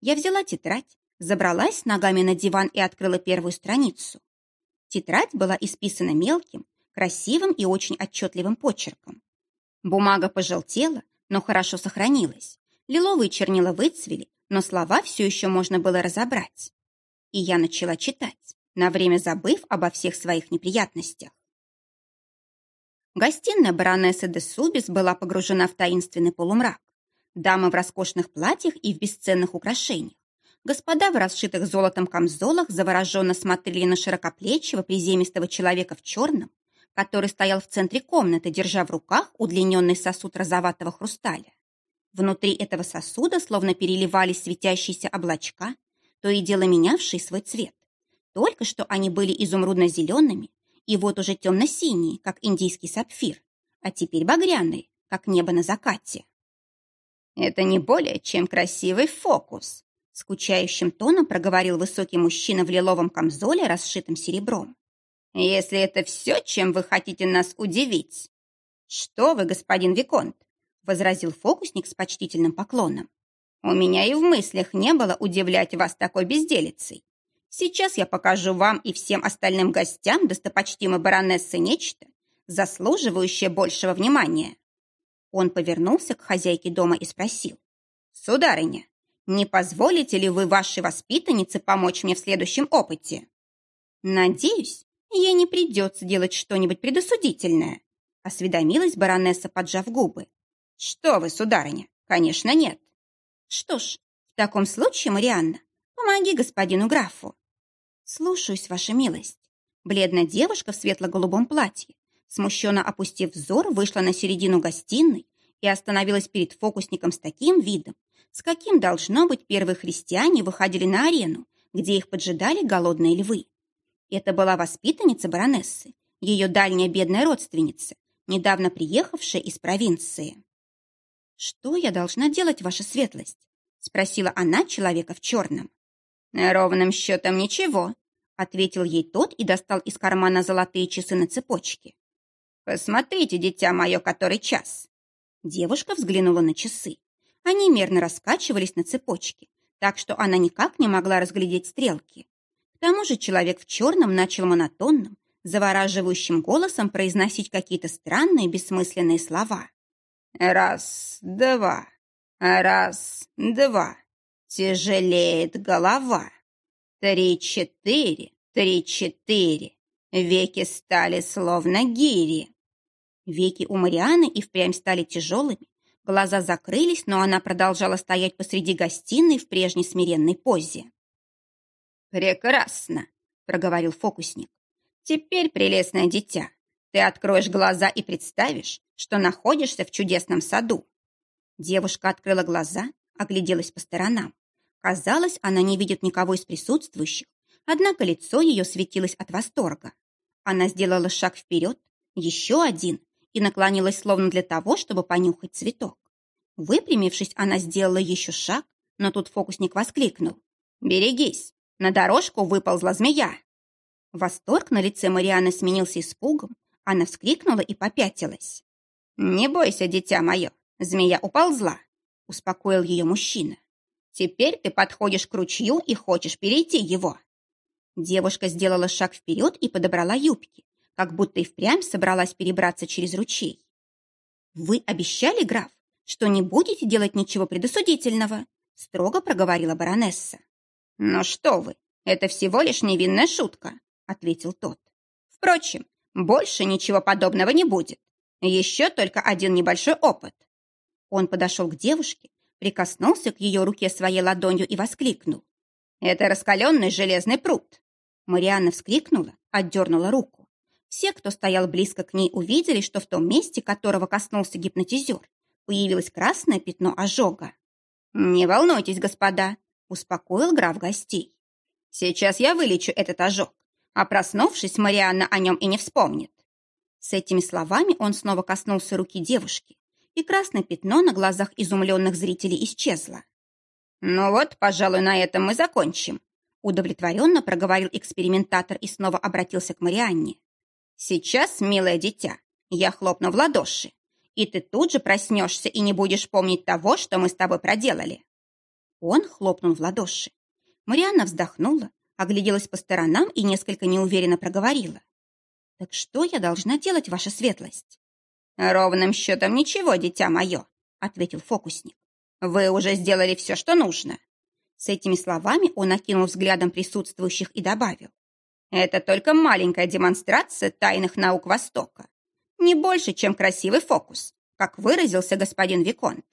Я взяла тетрадь, забралась ногами на диван и открыла первую страницу. Тетрадь была исписана мелким, красивым и очень отчетливым почерком. Бумага пожелтела, но хорошо сохранилась. Лиловые чернила выцвели, но слова все еще можно было разобрать. И я начала читать, на время забыв обо всех своих неприятностях. Гостиная баронессы де Субис была погружена в таинственный полумрак. Дамы в роскошных платьях и в бесценных украшениях. Господа в расшитых золотом камзолах завороженно смотрели на широкоплечего приземистого человека в черном, который стоял в центре комнаты, держа в руках удлиненный сосуд розоватого хрусталя. Внутри этого сосуда словно переливались светящиеся облачка, то и дело менявшие свой цвет. Только что они были изумрудно-зелеными, и вот уже темно-синие, как индийский сапфир, а теперь багряные, как небо на закате. «Это не более чем красивый фокус», скучающим тоном проговорил высокий мужчина в лиловом камзоле, расшитым серебром. «Если это все, чем вы хотите нас удивить». «Что вы, господин Виконт, возразил фокусник с почтительным поклоном. «У меня и в мыслях не было удивлять вас такой безделицей. Сейчас я покажу вам и всем остальным гостям достопочтимой баронессы нечто, заслуживающее большего внимания». Он повернулся к хозяйке дома и спросил. «Сударыня, не позволите ли вы вашей воспитаннице помочь мне в следующем опыте?» «Надеюсь, ей не придется делать что-нибудь предосудительное», осведомилась баронесса, поджав губы. «Что вы, сударыня? Конечно, нет». «Что ж, в таком случае, Марианна, помоги господину графу». «Слушаюсь, ваша милость». Бледная девушка в светло-голубом платье, смущенно опустив взор, вышла на середину гостиной и остановилась перед фокусником с таким видом, с каким, должно быть, первые христиане выходили на арену, где их поджидали голодные львы. Это была воспитанница баронессы, ее дальняя бедная родственница, недавно приехавшая из провинции. «Что я должна делать, ваша светлость?» — спросила она человека в черном. «Ровным счетом ничего», — ответил ей тот и достал из кармана золотые часы на цепочке. «Посмотрите, дитя мое, который час». Девушка взглянула на часы. Они мерно раскачивались на цепочке, так что она никак не могла разглядеть стрелки. К тому же человек в черном начал монотонным, завораживающим голосом произносить какие-то странные бессмысленные слова. Раз, два, раз, два. Тяжелеет голова. Три-четыре, три-четыре. Веки стали словно гири. Веки у Марианы и впрямь стали тяжелыми. Глаза закрылись, но она продолжала стоять посреди гостиной в прежней смиренной позе. «Прекрасно!» — проговорил фокусник. «Теперь, прелестное дитя, ты откроешь глаза и представишь, что находишься в чудесном саду. Девушка открыла глаза, огляделась по сторонам. Казалось, она не видит никого из присутствующих, однако лицо ее светилось от восторга. Она сделала шаг вперед, еще один, и наклонилась словно для того, чтобы понюхать цветок. Выпрямившись, она сделала еще шаг, но тут фокусник воскликнул. «Берегись! На дорожку выползла змея!» Восторг на лице Марианы сменился испугом, она вскрикнула и попятилась. «Не бойся, дитя мое, змея уползла», — успокоил ее мужчина. «Теперь ты подходишь к ручью и хочешь перейти его». Девушка сделала шаг вперед и подобрала юбки, как будто и впрямь собралась перебраться через ручей. «Вы обещали, граф, что не будете делать ничего предосудительного?» строго проговорила баронесса. «Ну что вы, это всего лишь невинная шутка», ответил тот. «Впрочем, больше ничего подобного не будет. Еще только один небольшой опыт. Он подошел к девушке, прикоснулся к ее руке своей ладонью и воскликнул. «Это раскаленный железный пруд!» Марианна вскрикнула, отдернула руку. Все, кто стоял близко к ней, увидели, что в том месте, которого коснулся гипнотизер, появилось красное пятно ожога. «Не волнуйтесь, господа», — успокоил граф гостей. «Сейчас я вылечу этот ожог а проснувшись, Марианна о нем и не вспомнит. С этими словами он снова коснулся руки девушки, и красное пятно на глазах изумленных зрителей исчезло. «Ну вот, пожалуй, на этом мы закончим», удовлетворенно проговорил экспериментатор и снова обратился к Марианне. «Сейчас, милое дитя, я хлопну в ладоши, и ты тут же проснешься и не будешь помнить того, что мы с тобой проделали». Он хлопнул в ладоши. Марианна вздохнула, огляделась по сторонам и несколько неуверенно проговорила. «Так что я должна делать, ваша светлость?» «Ровным счетом ничего, дитя мое», — ответил фокусник. «Вы уже сделали все, что нужно». С этими словами он окинул взглядом присутствующих и добавил. «Это только маленькая демонстрация тайных наук Востока. Не больше, чем красивый фокус, как выразился господин Виконт.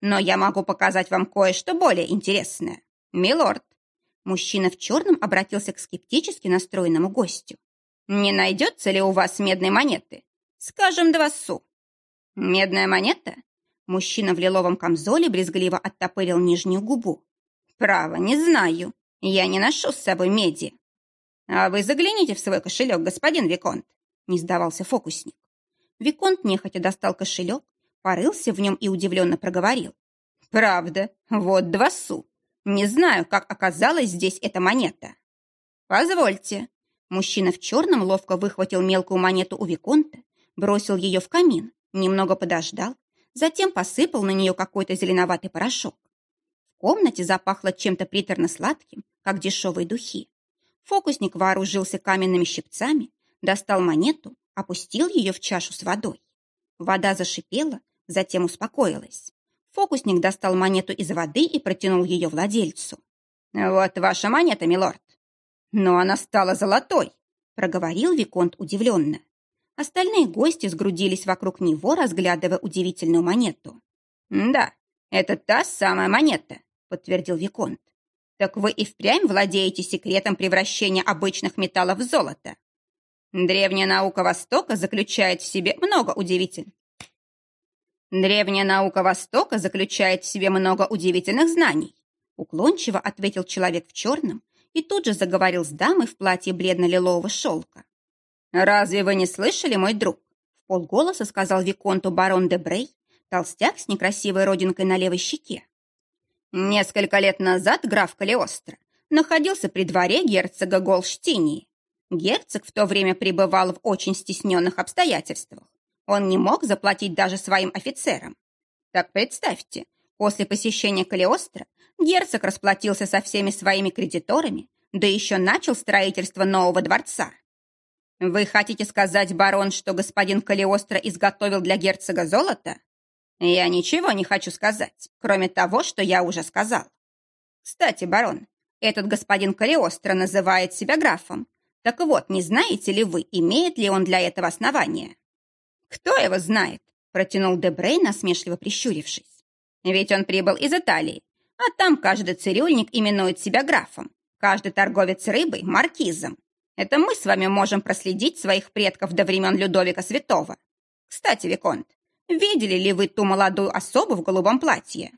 Но я могу показать вам кое-что более интересное. Милорд, Мужчина в черном обратился к скептически настроенному гостю. «Не найдется ли у вас медной монеты? Скажем, два су». «Медная монета?» Мужчина в лиловом камзоле брезгливо оттопырил нижнюю губу. «Право, не знаю. Я не ношу с собой меди». «А вы загляните в свой кошелек, господин Виконт», — не сдавался фокусник. Виконт нехотя достал кошелек, порылся в нем и удивленно проговорил. «Правда, вот два су. Не знаю, как оказалась здесь эта монета. Позвольте. Мужчина в черном ловко выхватил мелкую монету у Виконта, бросил ее в камин, немного подождал, затем посыпал на нее какой-то зеленоватый порошок. В комнате запахло чем-то приторно-сладким, как дешевые духи. Фокусник вооружился каменными щипцами, достал монету, опустил ее в чашу с водой. Вода зашипела, затем успокоилась. Фокусник достал монету из воды и протянул ее владельцу. «Вот ваша монета, милорд». «Но она стала золотой», — проговорил Виконт удивленно. Остальные гости сгрудились вокруг него, разглядывая удивительную монету. «Да, это та самая монета», — подтвердил Виконт. «Так вы и впрямь владеете секретом превращения обычных металлов в золото. Древняя наука Востока заключает в себе много удивительных Древняя наука Востока заключает в себе много удивительных знаний, уклончиво ответил человек в черном и тут же заговорил с дамой в платье бледно-лилового шелка. «Разве вы не слышали, мой друг?» В полголоса сказал Виконту барон де Брей, толстяк с некрасивой родинкой на левой щеке. Несколько лет назад граф Калиостро находился при дворе герцога Голштинии. Герцог в то время пребывал в очень стесненных обстоятельствах. Он не мог заплатить даже своим офицерам. Так представьте, после посещения Калиостро герцог расплатился со всеми своими кредиторами, да еще начал строительство нового дворца. Вы хотите сказать, барон, что господин Калиостро изготовил для герцога золото? Я ничего не хочу сказать, кроме того, что я уже сказал. Кстати, барон, этот господин Калиостро называет себя графом. Так вот, не знаете ли вы, имеет ли он для этого основания? «Кто его знает?» – протянул Дебрей, насмешливо прищурившись. «Ведь он прибыл из Италии, а там каждый цирюльник именует себя графом, каждый торговец рыбой – маркизом. Это мы с вами можем проследить своих предков до времен Людовика Святого. Кстати, Виконт, видели ли вы ту молодую особу в голубом платье?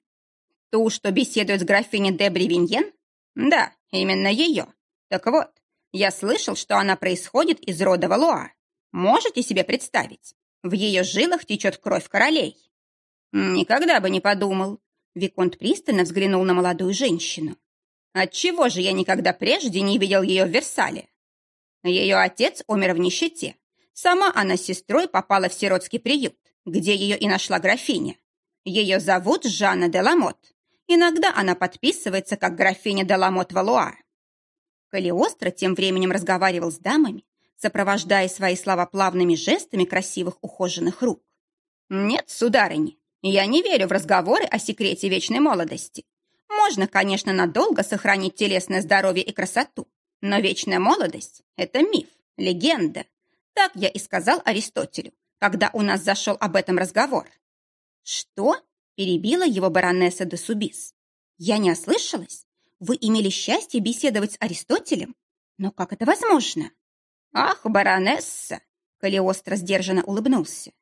Ту, что беседует с графиней де Бревиньен? Да, именно ее. Так вот, я слышал, что она происходит из рода Валуа. Можете себе представить? В ее жилах течет кровь королей. Никогда бы не подумал. Виконт пристально взглянул на молодую женщину. Отчего же я никогда прежде не видел ее в Версале? Ее отец умер в нищете. Сама она с сестрой попала в сиротский приют, где ее и нашла графиня. Ее зовут Жанна де Ламот. Иногда она подписывается как графиня де Ламот Валуа. Калиостро тем временем разговаривал с дамами, сопровождая свои слова плавными жестами красивых ухоженных рук. «Нет, сударыни, я не верю в разговоры о секрете вечной молодости. Можно, конечно, надолго сохранить телесное здоровье и красоту, но вечная молодость – это миф, легенда. Так я и сказал Аристотелю, когда у нас зашел об этом разговор. «Что?» – перебила его баронесса де Субис. «Я не ослышалась? Вы имели счастье беседовать с Аристотелем? Но как это возможно?» «Ах, баронесса!» — Калиостро сдержанно улыбнулся.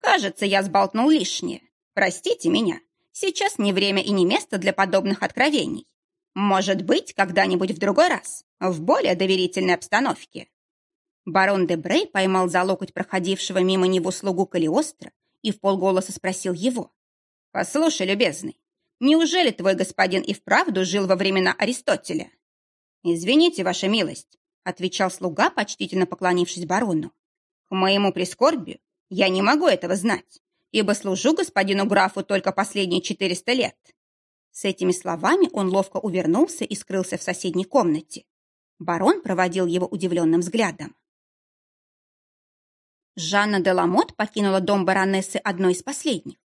«Кажется, я сболтнул лишнее. Простите меня. Сейчас не время и не место для подобных откровений. Может быть, когда-нибудь в другой раз, в более доверительной обстановке». Барон де Брей поймал за локоть проходившего мимо него слугу Калиостро и в полголоса спросил его. «Послушай, любезный, неужели твой господин и вправду жил во времена Аристотеля?» «Извините, ваша милость», — отвечал слуга, почтительно поклонившись барону. «К моему прискорбию я не могу этого знать, ибо служу господину графу только последние четыреста лет». С этими словами он ловко увернулся и скрылся в соседней комнате. Барон проводил его удивленным взглядом. Жанна де Ламот покинула дом баронессы одной из последних.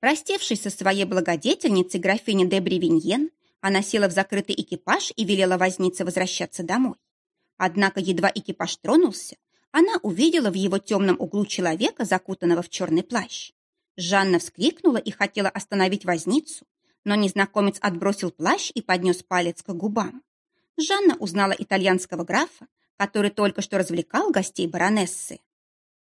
Простившись со своей благодетельницей графиней де Бревиньен, она села в закрытый экипаж и велела вознице возвращаться домой. Однако едва экипаж тронулся, она увидела в его темном углу человека, закутанного в черный плащ. Жанна вскрикнула и хотела остановить возницу, но незнакомец отбросил плащ и поднес палец к губам. Жанна узнала итальянского графа, который только что развлекал гостей баронессы.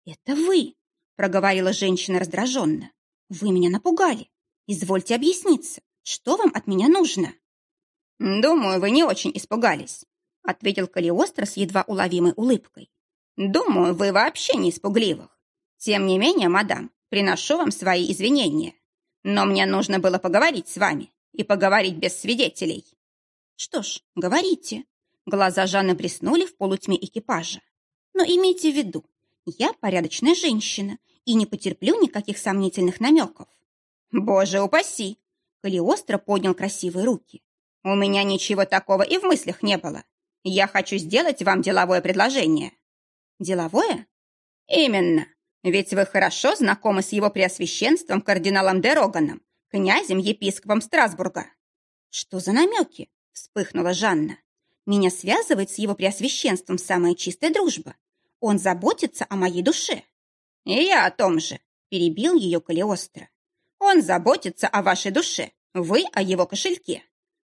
«Это вы!» — проговорила женщина раздраженно. «Вы меня напугали. Извольте объясниться, что вам от меня нужно?» «Думаю, вы не очень испугались», — ответил Калиостро с едва уловимой улыбкой. «Думаю, вы вообще не испугливых. Тем не менее, мадам, приношу вам свои извинения. Но мне нужно было поговорить с вами и поговорить без свидетелей. Что ж, говорите. Глаза Жанны блеснули в полутьме экипажа. Но имейте в виду, я порядочная женщина и не потерплю никаких сомнительных намеков. Боже упаси! Калиостро поднял красивые руки. У меня ничего такого и в мыслях не было. Я хочу сделать вам деловое предложение. Деловое? Именно. Ведь вы хорошо знакомы с его преосвященством кардиналом де Роганом, князем-епископом Страсбурга. Что за намеки? Вспыхнула Жанна. Меня связывает с его преосвященством самая чистая дружба. Он заботится о моей душе. И я о том же, перебил ее Калиостро. Он заботится о вашей душе, вы о его кошельке.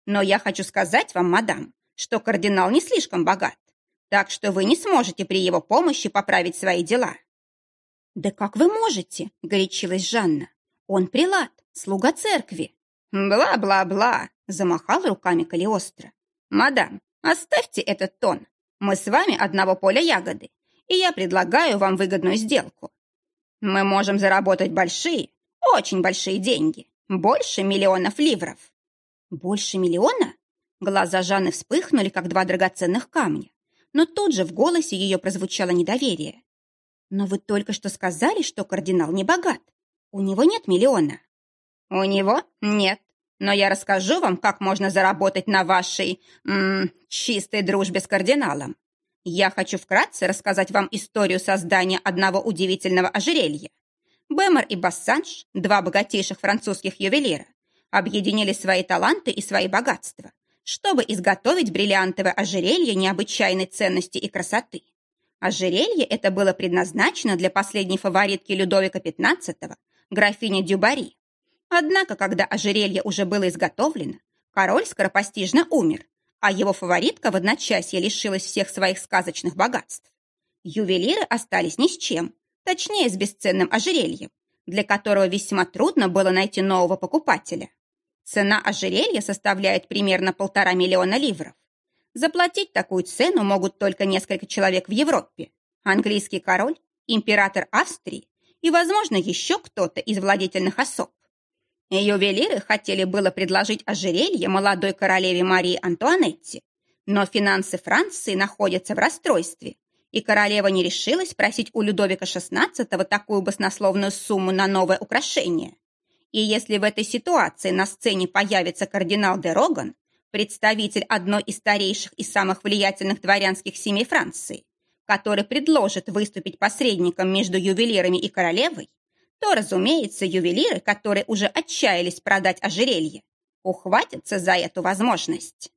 Но я хочу сказать вам, мадам, что кардинал не слишком богат, так что вы не сможете при его помощи поправить свои дела. «Да как вы можете?» — горячилась Жанна. «Он прилад, слуга церкви». «Бла-бла-бла!» — замахал руками Калиостро. «Мадам, оставьте этот тон. Мы с вами одного поля ягоды, и я предлагаю вам выгодную сделку. Мы можем заработать большие, очень большие деньги, больше миллионов ливров». «Больше миллиона?» Глаза Жанны вспыхнули, как два драгоценных камня, но тут же в голосе ее прозвучало недоверие. Но вы только что сказали, что кардинал не богат. У него нет миллиона. У него нет. Но я расскажу вам, как можно заработать на вашей м -м, чистой дружбе с кардиналом. Я хочу вкратце рассказать вам историю создания одного удивительного ожерелья. Бэмер и Бассанж, два богатейших французских ювелира, объединили свои таланты и свои богатства, чтобы изготовить бриллиантовое ожерелье необычайной ценности и красоты. Ожерелье это было предназначено для последней фаворитки Людовика XV, графини Дюбари. Однако, когда ожерелье уже было изготовлено, король скоропостижно умер, а его фаворитка в одночасье лишилась всех своих сказочных богатств. Ювелиры остались ни с чем, точнее, с бесценным ожерельем, для которого весьма трудно было найти нового покупателя. Цена ожерелья составляет примерно полтора миллиона ливров. Заплатить такую цену могут только несколько человек в Европе. Английский король, император Австрии и, возможно, еще кто-то из владетельных особ. Ювелиры хотели было предложить ожерелье молодой королеве Марии Антуанетте, но финансы Франции находятся в расстройстве, и королева не решилась просить у Людовика XVI такую баснословную сумму на новое украшение. И если в этой ситуации на сцене появится кардинал де Роган, представитель одной из старейших и самых влиятельных дворянских семей Франции, который предложит выступить посредником между ювелирами и королевой, то, разумеется, ювелиры, которые уже отчаялись продать ожерелье, ухватятся за эту возможность.